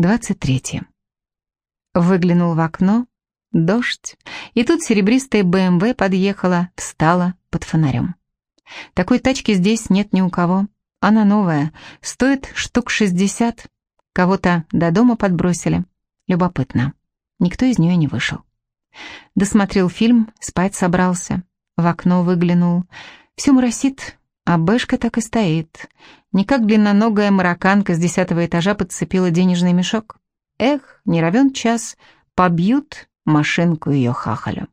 23. Выглянул в окно, дождь, и тут серебристая БМВ подъехала, встала под фонарем. Такой тачки здесь нет ни у кого. Она новая, стоит штук 60. Кого-то до дома подбросили. Любопытно. Никто из нее не вышел. Досмотрел фильм, спать собрался. В окно выглянул. Все моросит, а Бэшка так и стоит. Не как длинноногая марокканка с десятого этажа подцепила денежный мешок. Эх, не равен час, побьют машинку ее хахалю.